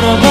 boy